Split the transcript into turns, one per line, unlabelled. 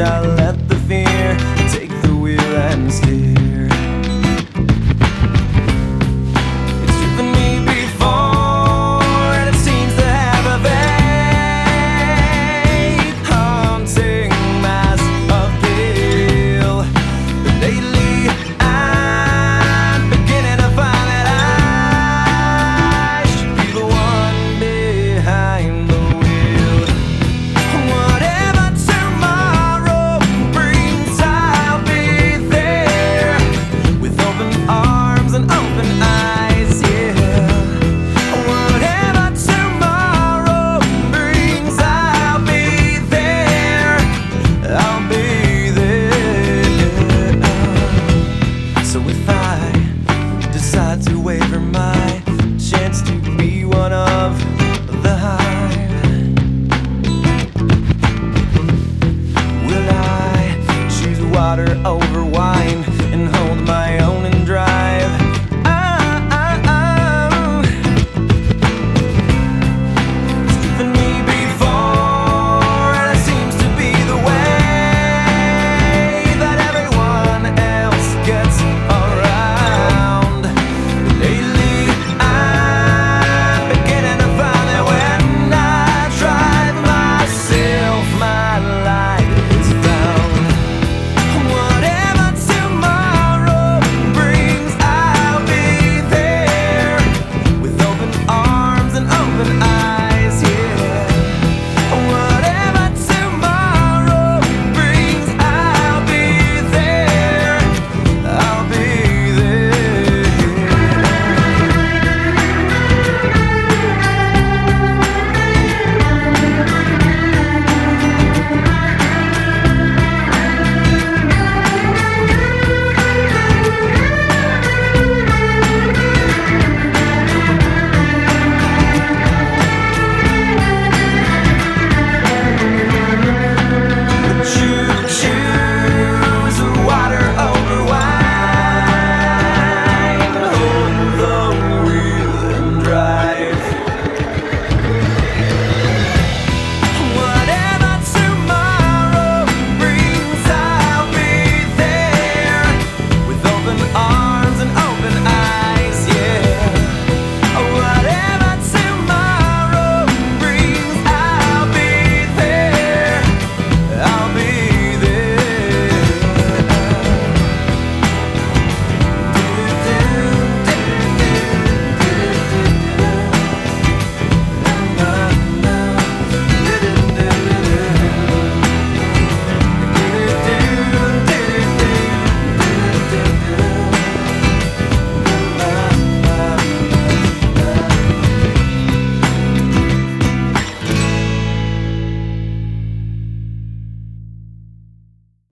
I let the fear take the wheel and steer. waver my